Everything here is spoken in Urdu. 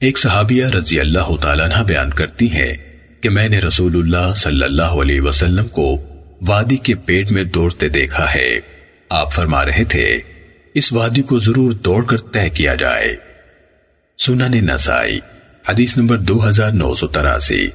ایک صحابیہ رضی اللہ تعالیٰ عنہ بیان کرتی ہے کہ میں نے رسول اللہ صلی اللہ علیہ وسلم کو وادی کے پیٹ میں دوڑتے دیکھا ہے۔ آپ فرما رہے تھے، اس وادی کو ضرور دوڑ کر طے کیا جائے۔ سنن نسائی، حدیث نمبر دو ہزار نو سو تراسی۔